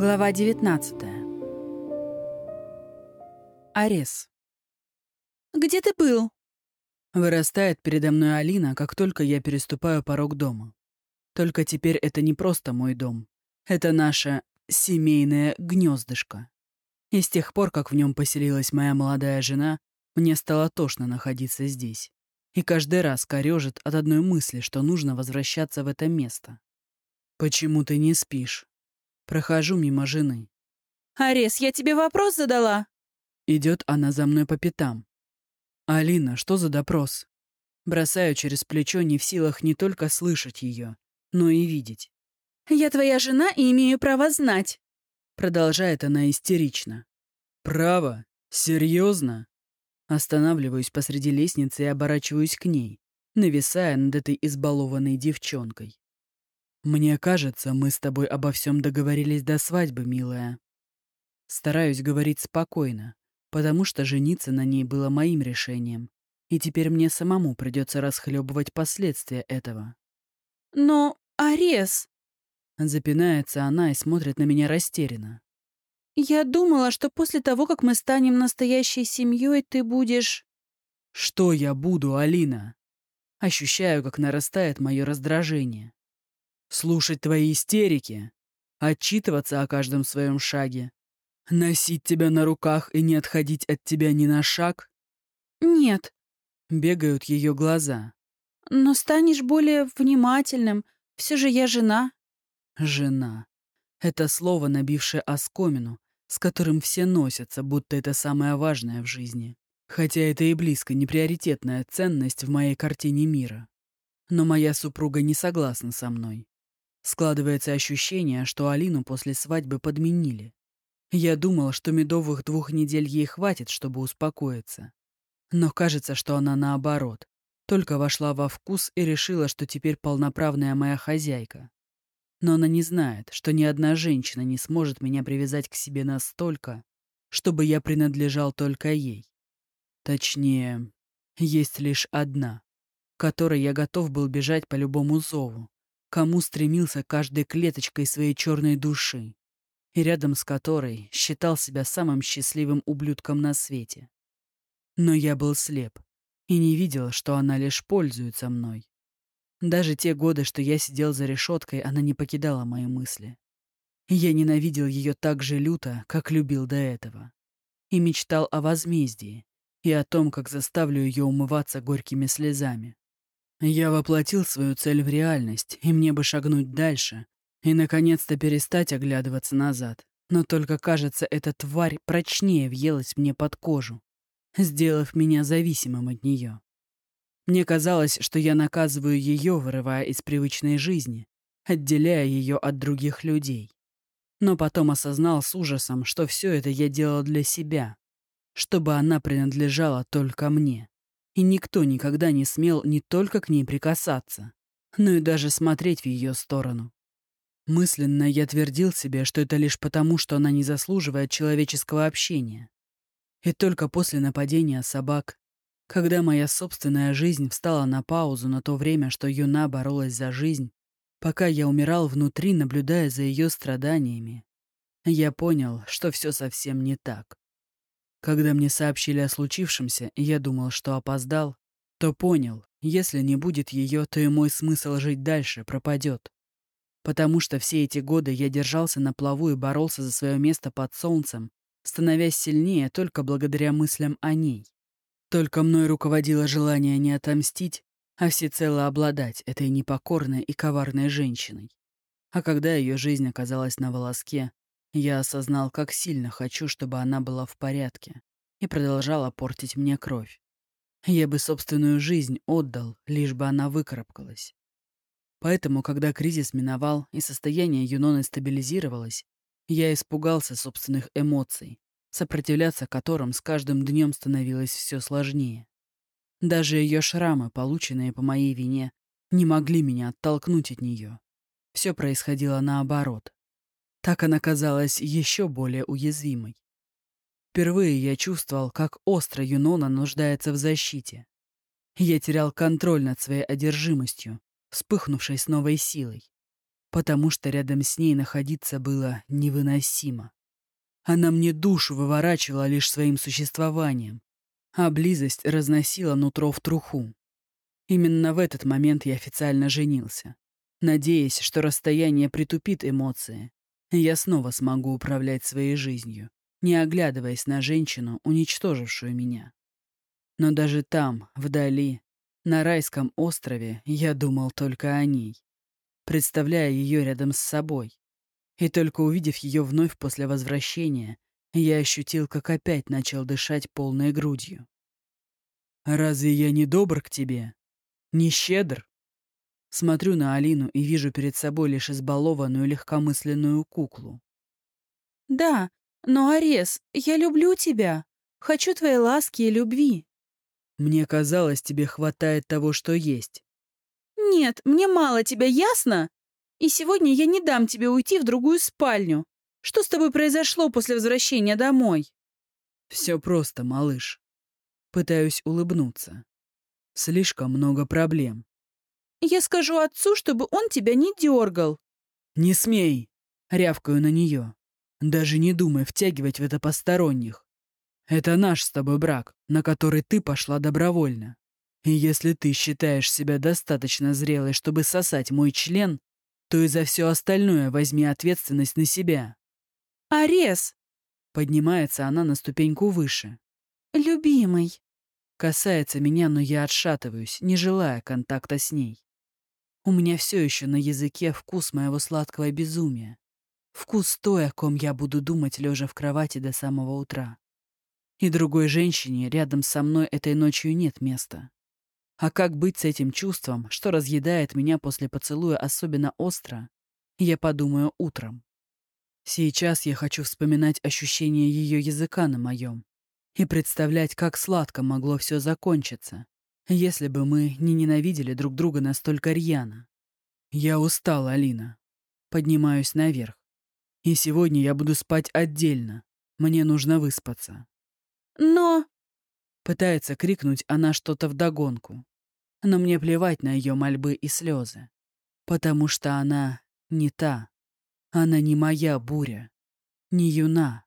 Глава 19. Арес. «Где ты был?» Вырастает передо мной Алина, как только я переступаю порог дома. Только теперь это не просто мой дом. Это наше семейное гнездышко. И с тех пор, как в нем поселилась моя молодая жена, мне стало тошно находиться здесь. И каждый раз корежит от одной мысли, что нужно возвращаться в это место. «Почему ты не спишь?» Прохожу мимо жены. «Арес, я тебе вопрос задала?» Идет она за мной по пятам. «Алина, что за допрос?» Бросаю через плечо, не в силах не только слышать ее, но и видеть. «Я твоя жена и имею право знать», — продолжает она истерично. «Право? Серьезно?» Останавливаюсь посреди лестницы и оборачиваюсь к ней, нависая над этой избалованной девчонкой. «Мне кажется, мы с тобой обо всем договорились до свадьбы, милая». Стараюсь говорить спокойно, потому что жениться на ней было моим решением, и теперь мне самому придется расхлебывать последствия этого. «Но, Арес...» Запинается она и смотрит на меня растерянно. «Я думала, что после того, как мы станем настоящей семьей, ты будешь...» «Что я буду, Алина?» Ощущаю, как нарастает мое раздражение. Слушать твои истерики, отчитываться о каждом своем шаге, носить тебя на руках и не отходить от тебя ни на шаг? Нет. Бегают ее глаза. Но станешь более внимательным. Все же я жена. Жена. Это слово, набившее оскомину, с которым все носятся, будто это самое важное в жизни. Хотя это и близко не приоритетная ценность в моей картине мира. Но моя супруга не согласна со мной. Складывается ощущение, что Алину после свадьбы подменили. Я думал, что медовых двух недель ей хватит, чтобы успокоиться. Но кажется, что она наоборот. Только вошла во вкус и решила, что теперь полноправная моя хозяйка. Но она не знает, что ни одна женщина не сможет меня привязать к себе настолько, чтобы я принадлежал только ей. Точнее, есть лишь одна, которой я готов был бежать по любому зову, кому стремился каждой клеточкой своей черной души, и рядом с которой считал себя самым счастливым ублюдком на свете. Но я был слеп и не видел, что она лишь пользуется мной. Даже те годы, что я сидел за решеткой, она не покидала мои мысли. Я ненавидел ее так же люто, как любил до этого. И мечтал о возмездии, и о том, как заставлю ее умываться горькими слезами. Я воплотил свою цель в реальность, и мне бы шагнуть дальше и, наконец-то, перестать оглядываться назад. Но только, кажется, эта тварь прочнее въелась мне под кожу, сделав меня зависимым от нее. Мне казалось, что я наказываю ее, вырывая из привычной жизни, отделяя ее от других людей. Но потом осознал с ужасом, что все это я делал для себя, чтобы она принадлежала только мне и никто никогда не смел не только к ней прикасаться, но и даже смотреть в ее сторону. Мысленно я твердил себе, что это лишь потому, что она не заслуживает человеческого общения. И только после нападения собак, когда моя собственная жизнь встала на паузу на то время, что Юна боролась за жизнь, пока я умирал внутри, наблюдая за ее страданиями, я понял, что все совсем не так. Когда мне сообщили о случившемся, я думал, что опоздал, то понял, если не будет ее, то и мой смысл жить дальше пропадет. Потому что все эти годы я держался на плаву и боролся за свое место под солнцем, становясь сильнее только благодаря мыслям о ней. Только мной руководило желание не отомстить, а всецело обладать этой непокорной и коварной женщиной. А когда ее жизнь оказалась на волоске, я осознал, как сильно хочу, чтобы она была в порядке и продолжала портить мне кровь. Я бы собственную жизнь отдал, лишь бы она выкарабкалась. Поэтому, когда кризис миновал и состояние Юноны стабилизировалось, я испугался собственных эмоций, сопротивляться которым с каждым днем становилось все сложнее. Даже ее шрамы, полученные по моей вине, не могли меня оттолкнуть от нее. Все происходило наоборот. Так она казалась еще более уязвимой. Впервые я чувствовал, как остро Юнона нуждается в защите. Я терял контроль над своей одержимостью, вспыхнувшей с новой силой. потому что рядом с ней находиться было невыносимо. Она мне душу выворачивала лишь своим существованием, а близость разносила нутро в труху. Именно в этот момент я официально женился, надеясь, что расстояние притупит эмоции, я снова смогу управлять своей жизнью, не оглядываясь на женщину, уничтожившую меня. Но даже там, вдали, на райском острове, я думал только о ней, представляя ее рядом с собой. И только увидев ее вновь после возвращения, я ощутил, как опять начал дышать полной грудью. «Разве я не добр к тебе? Не щедр?» Смотрю на Алину и вижу перед собой лишь избалованную легкомысленную куклу. «Да, но, Арес, я люблю тебя. Хочу твоей ласки и любви». «Мне казалось, тебе хватает того, что есть». «Нет, мне мало тебя, ясно? И сегодня я не дам тебе уйти в другую спальню. Что с тобой произошло после возвращения домой?» «Все просто, малыш». Пытаюсь улыбнуться. Слишком много проблем. Я скажу отцу, чтобы он тебя не дергал. «Не смей!» — рявкаю на нее. «Даже не думай втягивать в это посторонних. Это наш с тобой брак, на который ты пошла добровольно. И если ты считаешь себя достаточно зрелой, чтобы сосать мой член, то и за все остальное возьми ответственность на себя». «Арес!» Поднимается она на ступеньку выше. «Любимый!» Касается меня, но я отшатываюсь, не желая контакта с ней. У меня все еще на языке вкус моего сладкого безумия. Вкус той, о ком я буду думать, лежа в кровати до самого утра. И другой женщине рядом со мной этой ночью нет места. А как быть с этим чувством, что разъедает меня после поцелуя особенно остро, я подумаю утром. Сейчас я хочу вспоминать ощущение ее языка на моем и представлять, как сладко могло все закончиться, если бы мы не ненавидели друг друга настолько рьяно. Я устал, Алина. Поднимаюсь наверх. И сегодня я буду спать отдельно. Мне нужно выспаться. Но... Пытается крикнуть она что-то вдогонку. Но мне плевать на ее мольбы и слезы. Потому что она не та. Она не моя буря. Не юна.